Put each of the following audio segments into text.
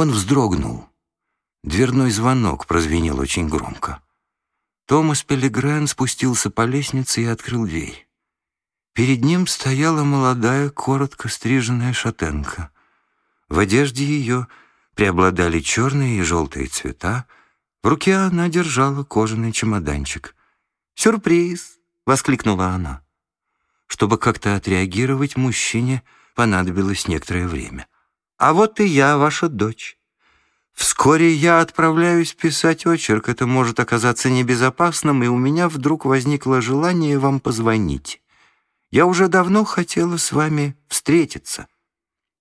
Он вздрогнул. Дверной звонок прозвенел очень громко. Томас Пелегрен спустился по лестнице и открыл дверь. Перед ним стояла молодая, коротко стриженная шатенка. В одежде ее преобладали черные и желтые цвета. В руке она держала кожаный чемоданчик. «Сюрприз!» — воскликнула она. Чтобы как-то отреагировать, мужчине понадобилось некоторое время. «А вот и я, ваша дочь. Вскоре я отправляюсь писать очерк. Это может оказаться небезопасным, и у меня вдруг возникло желание вам позвонить. Я уже давно хотела с вами встретиться».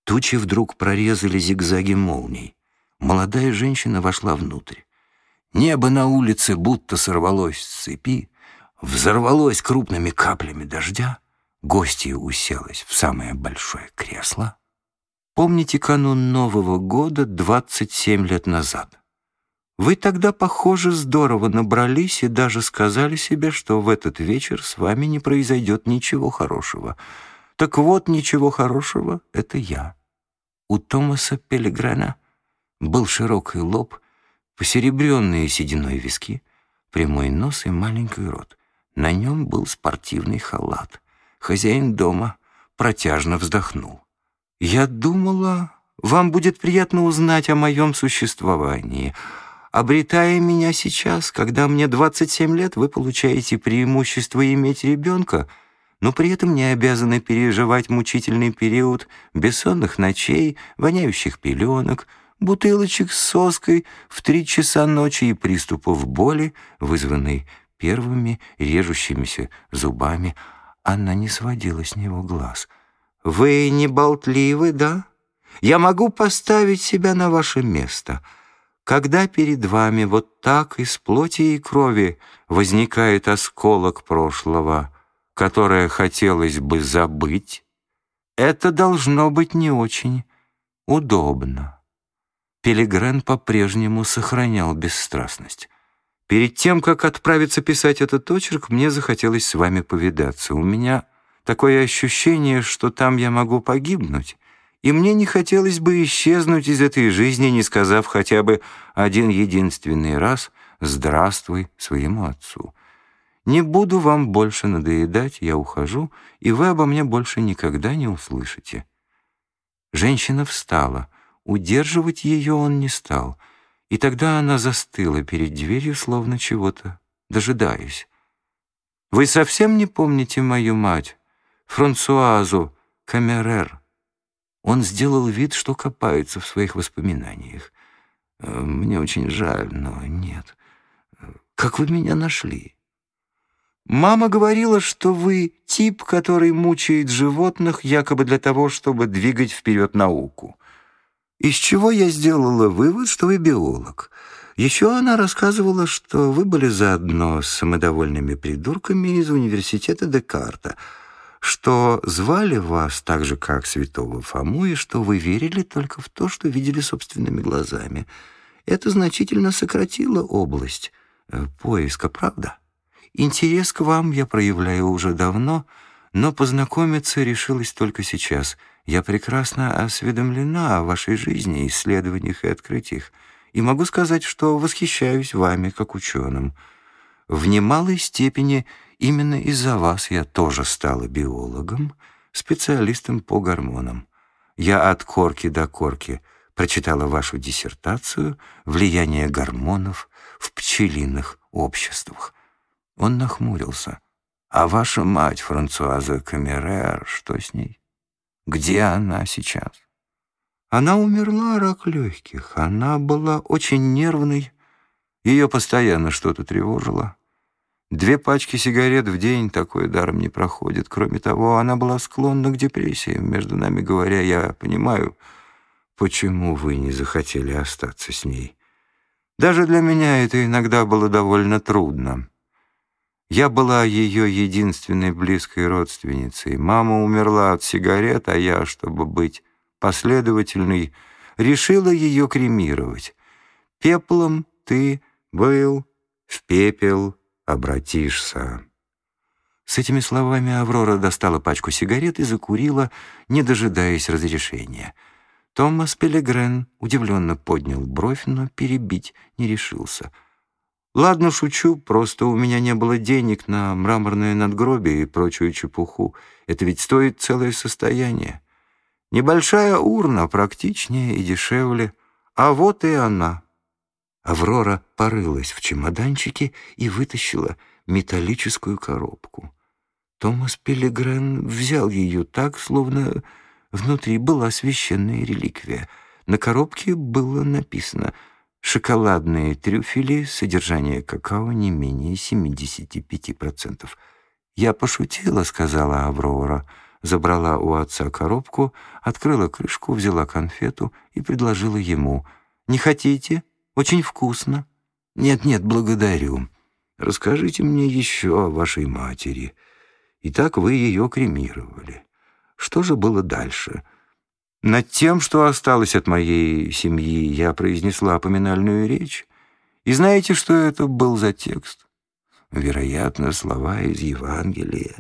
Тучи вдруг прорезали зигзаги молний. Молодая женщина вошла внутрь. Небо на улице будто сорвалось с цепи, взорвалось крупными каплями дождя. Гостья уселась в самое большое кресло. Помните канун Нового года 27 лет назад? Вы тогда, похоже, здорово набрались и даже сказали себе, что в этот вечер с вами не произойдет ничего хорошего. Так вот, ничего хорошего — это я. У Томаса Пелегрена был широкий лоб, посеребренные сединой виски, прямой нос и маленький рот. На нем был спортивный халат. Хозяин дома протяжно вздохнул. «Я думала, вам будет приятно узнать о моем существовании. Обретая меня сейчас, когда мне 27 лет, вы получаете преимущество иметь ребенка — но при этом не обязаны переживать мучительный период бессонных ночей, воняющих пеленок, бутылочек с соской в три часа ночи и приступов боли, вызванной первыми режущимися зубами. Она не сводила с него глаз. «Вы не болтливы, да? Я могу поставить себя на ваше место». Когда перед вами вот так из плоти и крови возникает осколок прошлого, которое хотелось бы забыть, это должно быть не очень удобно. Пелигрен по-прежнему сохранял бесстрастность. Перед тем, как отправиться писать этот очерк, мне захотелось с вами повидаться. У меня такое ощущение, что там я могу погибнуть, и мне не хотелось бы исчезнуть из этой жизни, не сказав хотя бы один единственный раз «здравствуй» своему отцу. Не буду вам больше надоедать, я ухожу, и вы обо мне больше никогда не услышите». Женщина встала. Удерживать ее он не стал. И тогда она застыла перед дверью, словно чего-то, дожидаясь. «Вы совсем не помните мою мать, Франсуазу Камерер?» Он сделал вид, что копается в своих воспоминаниях. «Э, «Мне очень жаль, но нет. Как вы меня нашли?» Мама говорила, что вы тип, который мучает животных якобы для того, чтобы двигать вперед науку. Из чего я сделала вывод, что вы биолог. Еще она рассказывала, что вы были заодно с самодовольными придурками из университета Декарта, что звали вас так же, как святого Фому, и что вы верили только в то, что видели собственными глазами. Это значительно сократило область э, поиска, правда? Интерес к вам я проявляю уже давно, но познакомиться решилась только сейчас. Я прекрасно осведомлена о вашей жизни, исследованиях и открытиях, и могу сказать, что восхищаюсь вами как ученым. В немалой степени именно из-за вас я тоже стала биологом, специалистом по гормонам. Я от корки до корки прочитала вашу диссертацию «Влияние гормонов в пчелиных обществах». Он нахмурился. «А ваша мать, Франсуаза Камерер, что с ней? Где она сейчас?» Она умерла рак легких. Она была очень нервной. Ее постоянно что-то тревожило. Две пачки сигарет в день такой даром не проходит. Кроме того, она была склонна к депрессии. Между нами говоря, я понимаю, почему вы не захотели остаться с ней. Даже для меня это иногда было довольно трудно. Я была ее единственной близкой родственницей. Мама умерла от сигарет, а я, чтобы быть последовательной, решила ее кремировать. Пеплом ты был, в пепел обратишься. С этими словами Аврора достала пачку сигарет и закурила, не дожидаясь разрешения. Томас Пелегрен удивленно поднял бровь, но перебить не решился. «Ладно, шучу, просто у меня не было денег на мраморное надгробие и прочую чепуху. Это ведь стоит целое состояние. Небольшая урна практичнее и дешевле. А вот и она». Аврора порылась в чемоданчике и вытащила металлическую коробку. Томас Пилигрен взял ее так, словно внутри была священная реликвия. На коробке было написано «Шоколадные трюфели, содержание какао не менее 75%. «Я пошутила», — сказала Аврора, забрала у отца коробку, открыла крышку, взяла конфету и предложила ему. «Не хотите? Очень вкусно». «Нет-нет, благодарю. Расскажите мне еще о вашей матери». И так вы ее кремировали. Что же было дальше? Над тем, что осталось от моей семьи, я произнесла поминальную речь. И знаете, что это был за текст? Вероятно, слова из Евангелия.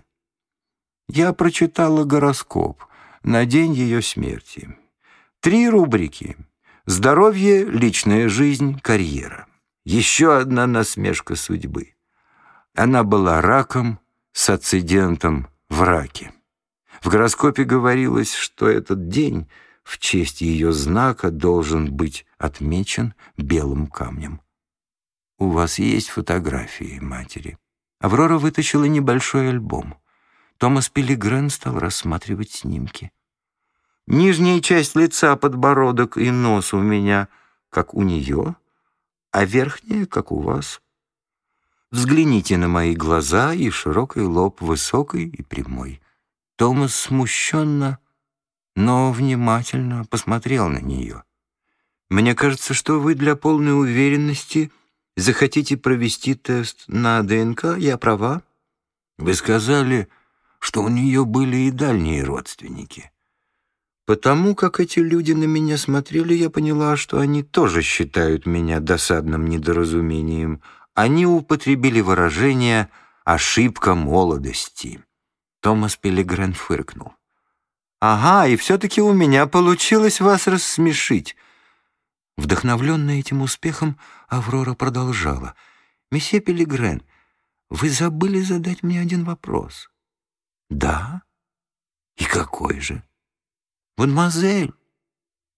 Я прочитала гороскоп на день ее смерти. Три рубрики. Здоровье, личная жизнь, карьера. Еще одна насмешка судьбы. Она была раком, с акцидентом в раке. В гороскопе говорилось, что этот день в честь ее знака должен быть отмечен белым камнем. «У вас есть фотографии матери?» Аврора вытащила небольшой альбом. Томас Пилигрен стал рассматривать снимки. «Нижняя часть лица, подбородок и нос у меня, как у нее, а верхняя, как у вас». Взгляните на мои глаза и широкий лоб, высокий и прямой. Томас смущенно, но внимательно посмотрел на нее. Мне кажется, что вы для полной уверенности захотите провести тест на ДНК. Я права? Вы сказали, что у нее были и дальние родственники. Потому как эти люди на меня смотрели, я поняла, что они тоже считают меня досадным недоразумением — они употребили выражение «ошибка молодости». Томас Пилигрен фыркнул. «Ага, и все-таки у меня получилось вас рассмешить». Вдохновленная этим успехом, Аврора продолжала. «Месье Пилигрен, вы забыли задать мне один вопрос». «Да? И какой же?» «Мадемуазель,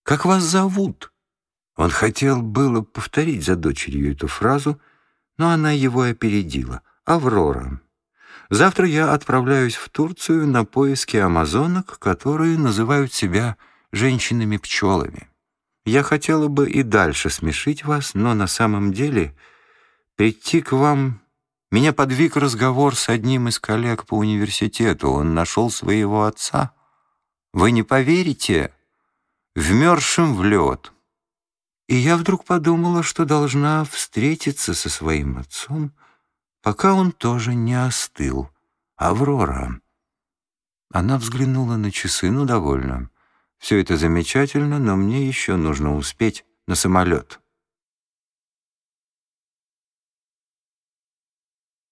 как вас зовут?» Он хотел было повторить за дочерью эту фразу, но она его опередила. «Аврора. Завтра я отправляюсь в Турцию на поиски амазонок, которые называют себя женщинами-пчелами. Я хотела бы и дальше смешить вас, но на самом деле прийти к вам меня подвиг разговор с одним из коллег по университету. Он нашел своего отца. Вы не поверите? Вмерзшим в лед. И я вдруг подумала, что должна встретиться со своим отцом, пока он тоже не остыл. Аврора. Она взглянула на часы, ну, довольно. Все это замечательно, но мне еще нужно успеть на самолет.